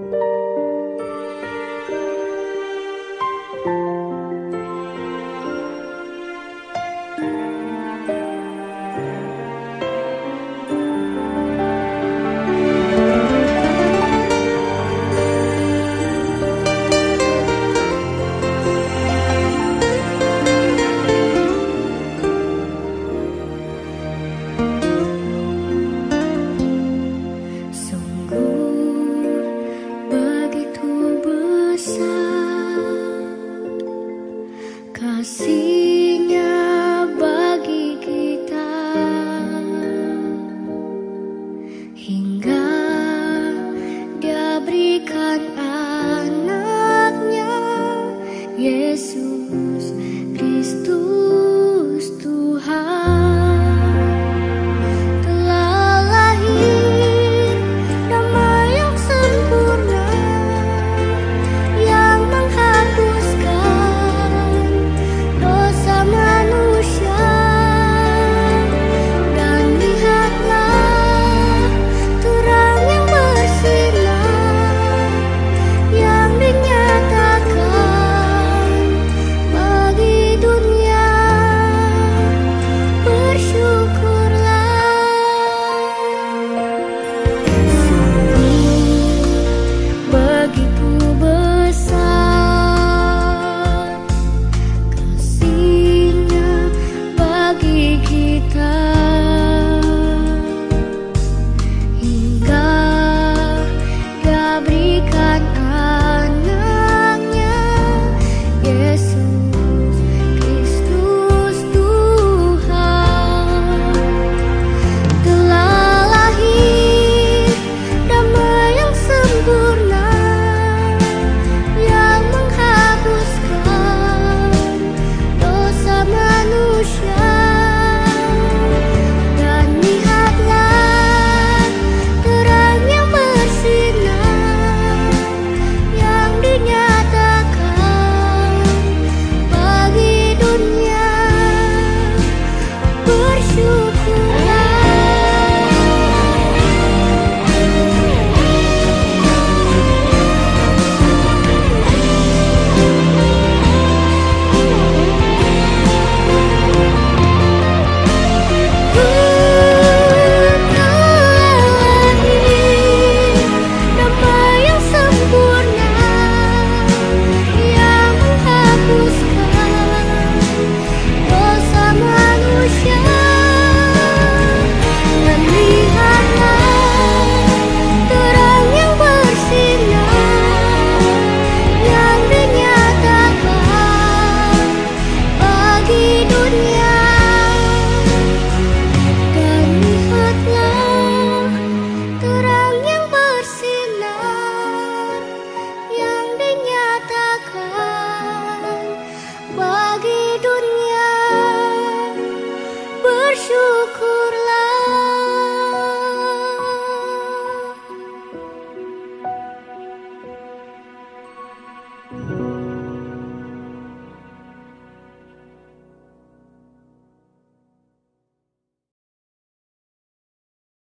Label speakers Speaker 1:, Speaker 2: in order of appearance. Speaker 1: Thank you. kasih